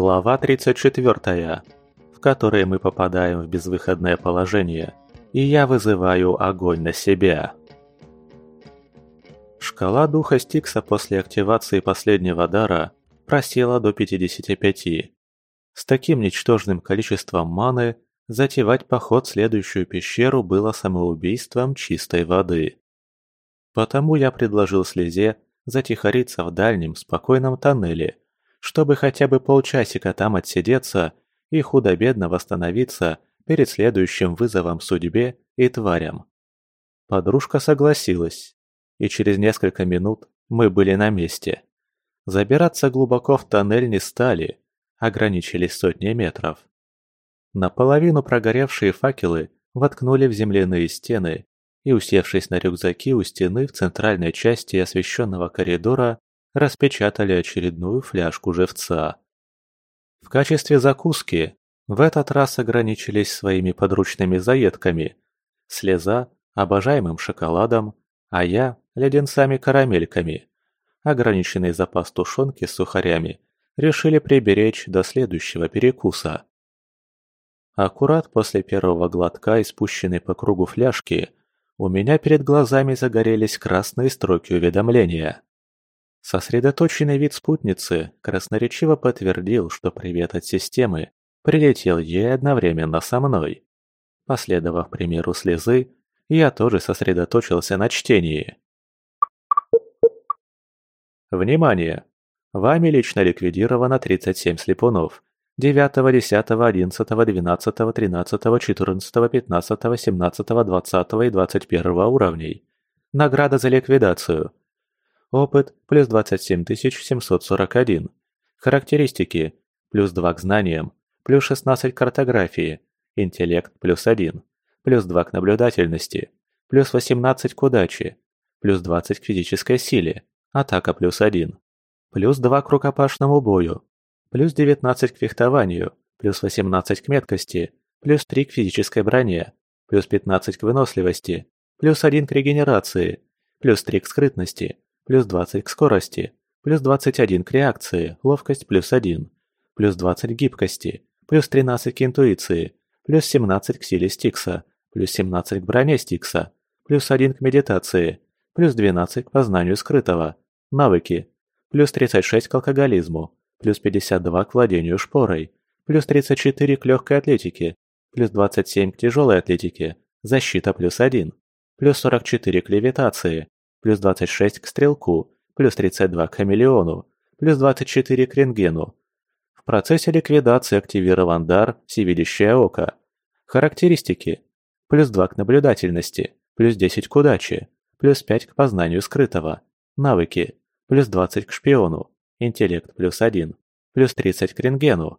Глава 34, в которой мы попадаем в безвыходное положение, и я вызываю огонь на себя. Шкала духа Стикса после активации последнего дара просела до 55. С таким ничтожным количеством маны затевать поход в следующую пещеру было самоубийством чистой воды. Потому я предложил Слезе затихариться в дальнем спокойном тоннеле, чтобы хотя бы полчасика там отсидеться и худо-бедно восстановиться перед следующим вызовом судьбе и тварям. Подружка согласилась, и через несколько минут мы были на месте. Забираться глубоко в тоннель не стали, ограничились сотней метров. Наполовину прогоревшие факелы воткнули в земляные стены и, усевшись на рюкзаки у стены в центральной части освещенного коридора, распечатали очередную фляжку живца. В качестве закуски в этот раз ограничились своими подручными заедками. Слеза – обожаемым шоколадом, а я – леденцами-карамельками. Ограниченный запас тушенки с сухарями решили приберечь до следующего перекуса. Аккурат после первого глотка, испущенной по кругу фляжки, у меня перед глазами загорелись красные строки уведомления. Сосредоточенный вид спутницы красноречиво подтвердил, что привет от системы прилетел ей одновременно со мной. Последовав примеру слезы, я тоже сосредоточился на чтении. Внимание! Вами лично ликвидировано 37 слепунов. 9, 10, 11, 12, 13, 14, 15, 17, 20 и 21 уровней. Награда за ликвидацию. Опыт плюс 27 741. Характеристики. Плюс 2 к знаниям. Плюс 16 к картографии. Интеллект плюс 1. Плюс 2 к наблюдательности. Плюс 18 к удаче. Плюс 20 к физической силе. Атака плюс 1. Плюс 2 к рукопашному бою. Плюс 19 к фехтованию. Плюс 18 к меткости. Плюс 3 к физической броне. Плюс 15 к выносливости. Плюс 1 к регенерации. Плюс 3 к скрытности плюс 20 к скорости, плюс 21 к реакции, ловкость плюс 1, плюс 20 к гибкости, плюс 13 к интуиции, плюс 17 к силе Стикса, плюс 17 к броне Стикса, плюс 1 к медитации, плюс 12 к познанию скрытого, навыки, плюс 36 к алкоголизму, плюс 52 к владению шпорой, плюс 34 к легкой атлетике, плюс 27 к тяжелой атлетике, защита плюс 1, плюс 44 к левитации, плюс 26 к стрелку, плюс 32 к хамелеону, плюс 24 к рентгену. В процессе ликвидации активирован дар «Всевидящее око». Характеристики. Плюс 2 к наблюдательности, плюс 10 к удаче, плюс 5 к познанию скрытого. Навыки. Плюс 20 к шпиону. Интеллект плюс 1. Плюс 30 к рентгену.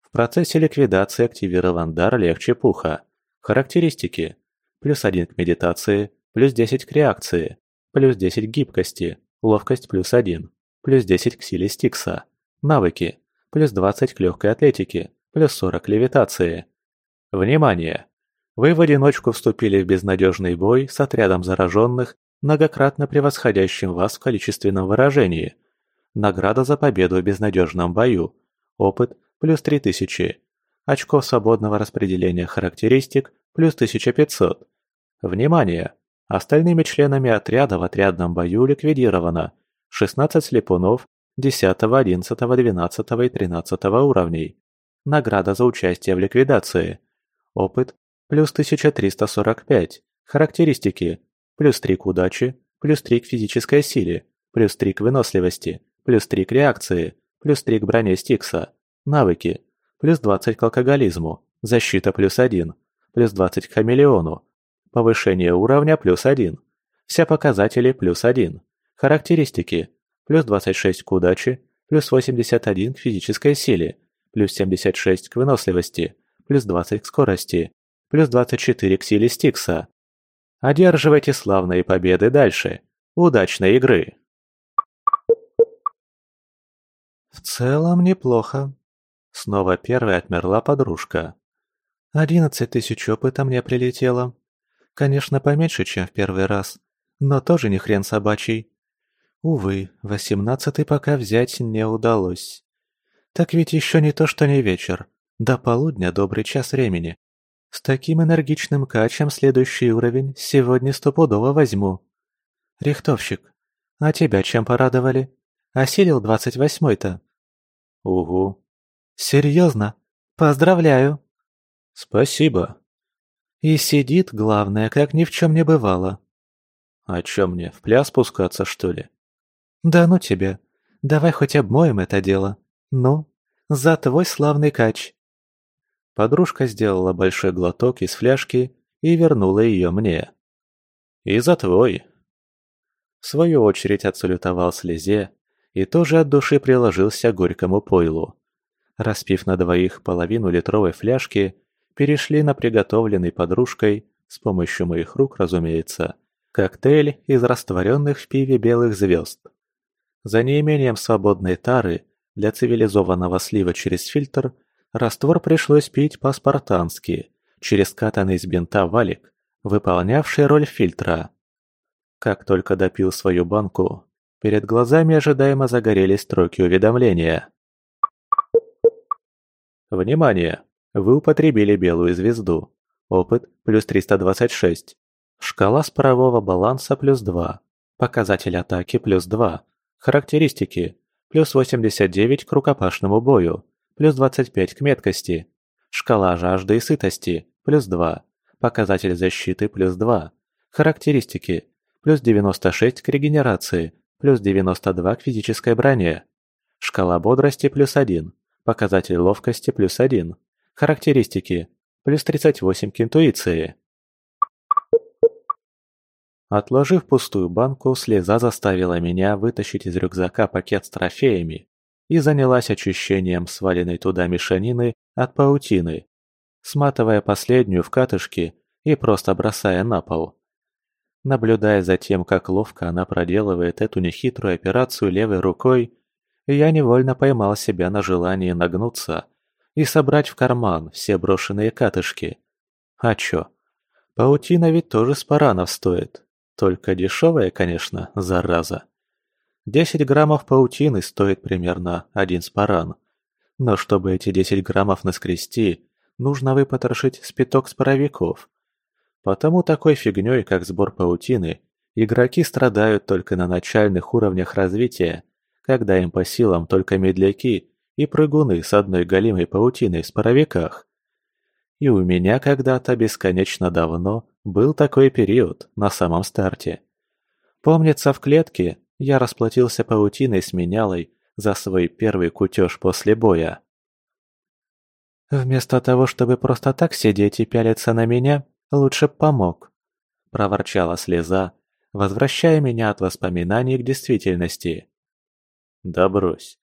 В процессе ликвидации активирован дар легче пуха. Характеристики. Плюс 1 к медитации, плюс 10 к реакции, плюс 10 к гибкости, ловкость плюс 1, плюс 10 к силе Стикса, навыки, плюс 20 к легкой атлетике, плюс 40 к левитации. Внимание! Вы в одиночку вступили в безнадежный бой с отрядом зараженных, многократно превосходящим вас в количественном выражении. Награда за победу в безнадежном бою. Опыт плюс 3000. Очков свободного распределения характеристик плюс 1500. Внимание! Остальными членами отряда в отрядном бою ликвидировано 16 слепунов 10, 11, 12 и 13 уровней. Награда за участие в ликвидации. Опыт плюс 1345. Характеристики плюс 3 к удаче, плюс 3 к физической силе, плюс 3 к выносливости, плюс 3 к реакции, плюс 3 к броне Стикса. Навыки плюс 20 к алкоголизму, защита плюс 1, плюс 20 к хамелеону, Повышение уровня плюс 1. Все показатели плюс 1. Характеристики. Плюс 26 к удаче, плюс 81 к физической силе, плюс 76 к выносливости, плюс 20 к скорости, плюс 24 к силе Стикса. Одерживайте славные победы дальше. Удачной игры! В целом неплохо. Снова первой отмерла подружка. Одиннадцать тысяч опыта мне прилетело. Конечно, поменьше, чем в первый раз, но тоже не хрен собачий. Увы, восемнадцатый пока взять не удалось. Так ведь еще не то, что не вечер. До полудня добрый час времени. С таким энергичным качем следующий уровень сегодня стопудово возьму. Рихтовщик, а тебя чем порадовали? Осилил двадцать восьмой-то? Угу. Серьезно? Поздравляю. Спасибо. И сидит, главное, как ни в чем не бывало. А чё мне, в пляс спускаться, что ли? Да ну тебе. Давай хоть обмоем это дело. Ну, за твой славный кач. Подружка сделала большой глоток из фляжки и вернула ее мне. «И за твой!» В свою очередь отсалютовал слезе и тоже от души приложился к горькому пойлу. Распив на двоих половину литровой фляжки, перешли на приготовленный подружкой, с помощью моих рук, разумеется, коктейль из растворенных в пиве белых звезд. За неимением свободной тары для цивилизованного слива через фильтр раствор пришлось пить по-спартански, через катанный из бинта валик, выполнявший роль фильтра. Как только допил свою банку, перед глазами ожидаемо загорелись строки уведомления. Внимание! Вы употребили белую звезду. Опыт плюс 326. Шкала спорового баланса плюс 2. Показатель атаки плюс 2. Характеристики. Плюс 89 к рукопашному бою плюс 25 к меткости. Шкала жажды и сытости, плюс 2. Показатель защиты, плюс 2. Характеристики, плюс 96 к регенерации, плюс 92 к физической броне. Шкала бодрости, плюс 1. Показатель ловкости, плюс 1. Характеристики, плюс 38 к интуиции. Отложив пустую банку, слеза заставила меня вытащить из рюкзака пакет с трофеями и занялась очищением сваленной туда мешанины от паутины, сматывая последнюю в катышки и просто бросая на пол. Наблюдая за тем, как ловко она проделывает эту нехитрую операцию левой рукой, я невольно поймал себя на желании нагнуться и собрать в карман все брошенные катышки. А чё? Паутина ведь тоже спаранов стоит. Только дешевая, конечно, зараза. 10 граммов паутины стоит примерно один спаран. Но чтобы эти 10 граммов наскрести, нужно выпотрошить спиток споровиков. Потому такой фигней, как сбор паутины, игроки страдают только на начальных уровнях развития, когда им по силам только медляки и прыгуны с одной голимой паутиной в споровиках. И у меня когда-то бесконечно давно был такой период на самом старте. Помнится, в клетке я расплатился паутиной с менялой за свой первый кутеж после боя. «Вместо того, чтобы просто так сидеть и пялиться на меня, лучше б помог», – проворчала слеза, возвращая меня от воспоминаний к действительности. «Да брось.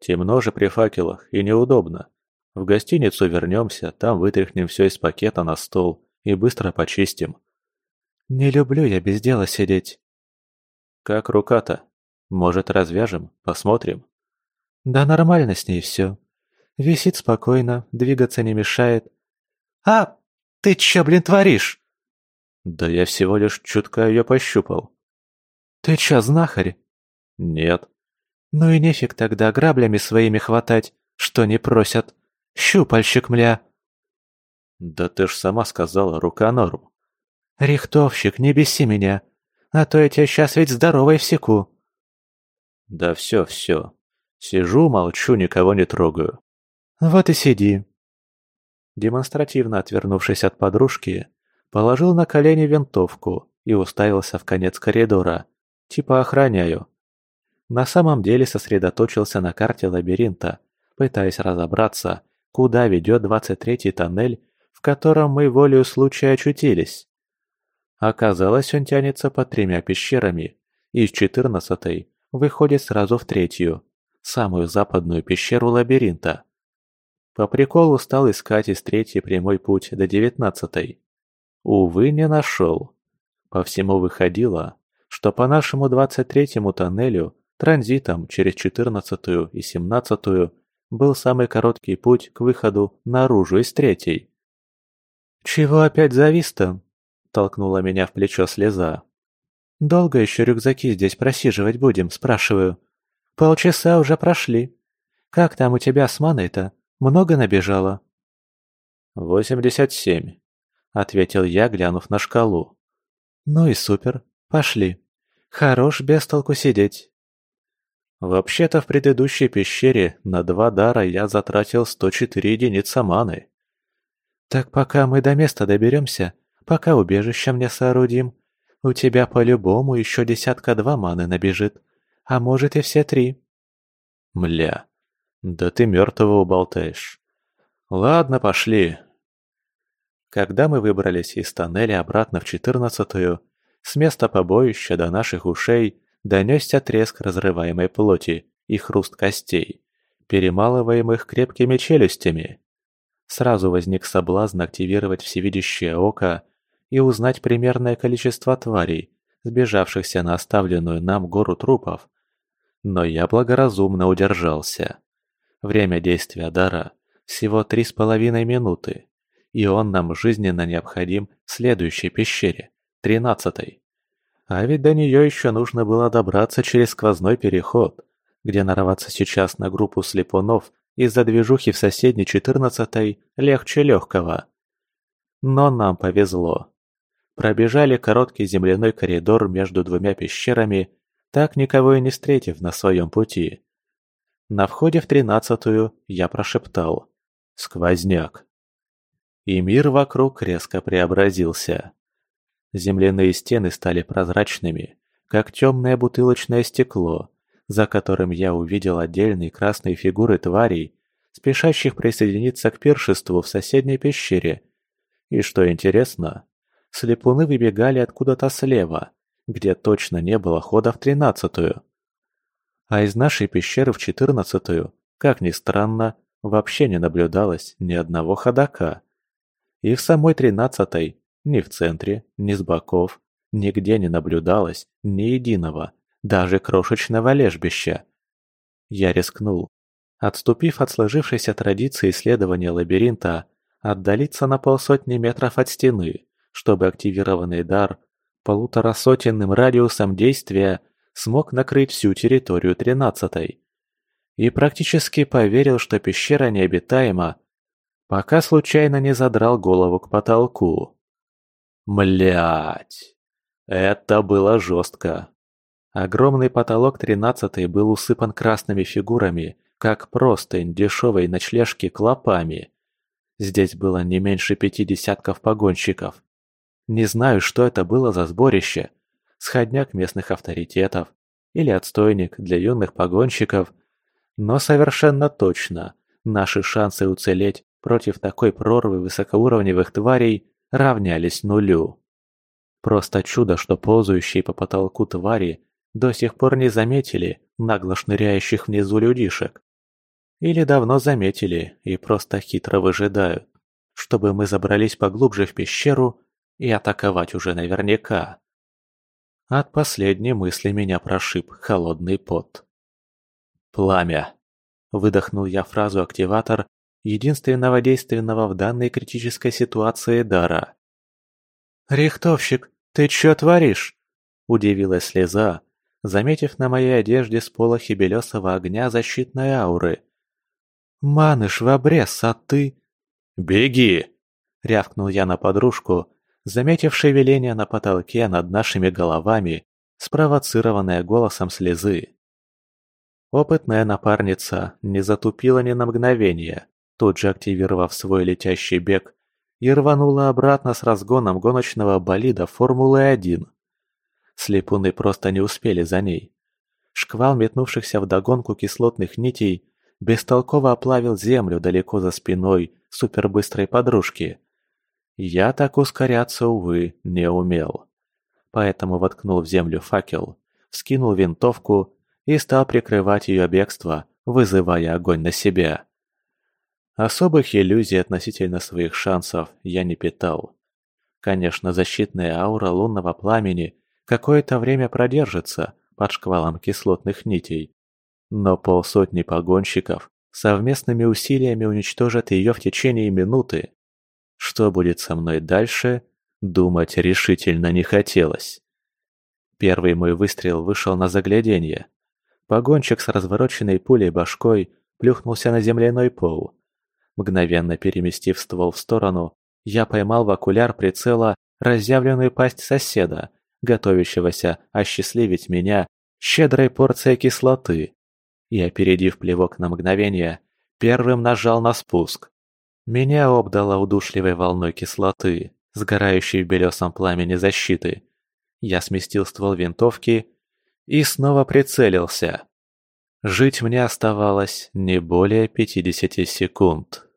Темно же при факелах и неудобно. В гостиницу вернемся, там вытряхнем все из пакета на стол и быстро почистим». «Не люблю я без дела сидеть», «Как рука-то? Может, развяжем? Посмотрим?» «Да нормально с ней все. Висит спокойно, двигаться не мешает». «А, ты че, блин, творишь?» «Да я всего лишь чутка ее пощупал». «Ты че, знахарь?» «Нет». «Ну и нефиг тогда граблями своими хватать, что не просят. Щупальщик, мля». «Да ты ж сама сказала, рука норм». «Рихтовщик, не беси меня а то я тебя сейчас ведь здоровой всеку». «Да все, все. Сижу, молчу, никого не трогаю». «Вот и сиди». Демонстративно отвернувшись от подружки, положил на колени винтовку и уставился в конец коридора, типа охраняю. На самом деле сосредоточился на карте лабиринта, пытаясь разобраться, куда ведет 23-й тоннель, в котором мы волею случая очутились. Оказалось, он тянется под тремя пещерами, и из четырнадцатой выходит сразу в третью, самую западную пещеру лабиринта. По приколу стал искать из третьей прямой путь до девятнадцатой. Увы, не нашел. По всему выходило, что по нашему двадцать третьему тоннелю транзитом через четырнадцатую и семнадцатую был самый короткий путь к выходу наружу из третьей. «Чего опять завис-то?» Толкнула меня в плечо слеза. «Долго еще рюкзаки здесь просиживать будем?» – спрашиваю. «Полчаса уже прошли. Как там у тебя с маной-то? Много набежало?» «Восемьдесят семь», — ответил я, глянув на шкалу. «Ну и супер. Пошли. Хорош без толку сидеть». Вообще-то в предыдущей пещере на два дара я затратил 104 единицы маны. «Так пока мы до места доберемся, пока убежище мне соорудим, у тебя по-любому еще десятка два маны набежит, а может и все три». «Мля, да ты мертвого уболтаешь. Ладно, пошли». Когда мы выбрались из тоннеля обратно в четырнадцатую, с места побоища до наших ушей донесся треск разрываемой плоти и хруст костей, перемалываемых крепкими челюстями. Сразу возник соблазн активировать всевидящее око и узнать примерное количество тварей, сбежавшихся на оставленную нам гору трупов. Но я благоразумно удержался. Время действия дара всего три с половиной минуты, и он нам жизненно необходим в следующей пещере, тринадцатой. А ведь до нее еще нужно было добраться через сквозной переход, где нарваться сейчас на группу слепунов из-за движухи в соседней четырнадцатой легче легкого. Но нам повезло. Пробежали короткий земляной коридор между двумя пещерами, так никого и не встретив на своем пути. На входе в тринадцатую я прошептал «Сквозняк». И мир вокруг резко преобразился. Земляные стены стали прозрачными, как темное бутылочное стекло, за которым я увидел отдельные красные фигуры тварей, спешащих присоединиться к пиршеству в соседней пещере. И что интересно, слепуны выбегали откуда-то слева, где точно не было хода в тринадцатую. А из нашей пещеры в четырнадцатую, как ни странно, вообще не наблюдалось ни одного ходока. И в самой тринадцатой, ни в центре, ни с боков, нигде не наблюдалось ни единого, даже крошечного лежбища. Я рискнул, отступив от сложившейся традиции исследования лабиринта, отдалиться на полсотни метров от стены, чтобы активированный дар полуторасотенным радиусом действия смог накрыть всю территорию тринадцатой. И практически поверил, что пещера необитаема, пока случайно не задрал голову к потолку. Млять! Это было жестко. Огромный потолок тринадцатой был усыпан красными фигурами, как простынь дешевой ночлежки клопами. Здесь было не меньше пяти десятков погонщиков. Не знаю, что это было за сборище. Сходняк местных авторитетов или отстойник для юных погонщиков. Но совершенно точно, наши шансы уцелеть против такой прорвы высокоуровневых тварей равнялись нулю. Просто чудо, что ползающие по потолку твари до сих пор не заметили нагло шныряющих внизу людишек. Или давно заметили и просто хитро выжидают, чтобы мы забрались поглубже в пещеру и атаковать уже наверняка. От последней мысли меня прошиб холодный пот. «Пламя!» – выдохнул я фразу «активатор» единственного действенного в данной критической ситуации дара. «Рихтовщик, ты чё творишь?» – удивилась слеза, заметив на моей одежде сполохи белесого огня защитной ауры. «Маныш в обрез, а ты...» «Беги!» — рявкнул я на подружку, заметив шевеление на потолке над нашими головами, спровоцированное голосом слезы. Опытная напарница не затупила ни на мгновение, тут же активировав свой летящий бег, и рванула обратно с разгоном гоночного болида Формулы-1. Слепуны просто не успели за ней. Шквал метнувшихся вдогонку кислотных нитей бестолково оплавил землю далеко за спиной супербыстрой подружки. Я так ускоряться, увы, не умел. Поэтому воткнул в землю факел, вскинул винтовку и стал прикрывать ее бегство, вызывая огонь на себя. Особых иллюзий относительно своих шансов я не питал. Конечно, защитная аура лунного пламени какое-то время продержится под шквалом кислотных нитей. Но полсотни погонщиков совместными усилиями уничтожат ее в течение минуты. Что будет со мной дальше, думать решительно не хотелось. Первый мой выстрел вышел на загляденье. Погонщик с развороченной пулей башкой плюхнулся на земляной пол. Мгновенно переместив ствол в сторону, я поймал в окуляр прицела разъявленную пасть соседа, готовящегося осчастливить меня щедрой порцией кислоты. И, опередив плевок на мгновение, первым нажал на спуск. Меня обдало удушливой волной кислоты, сгорающей в белесом пламени защиты. Я сместил ствол винтовки и снова прицелился. Жить мне оставалось не более 50 секунд.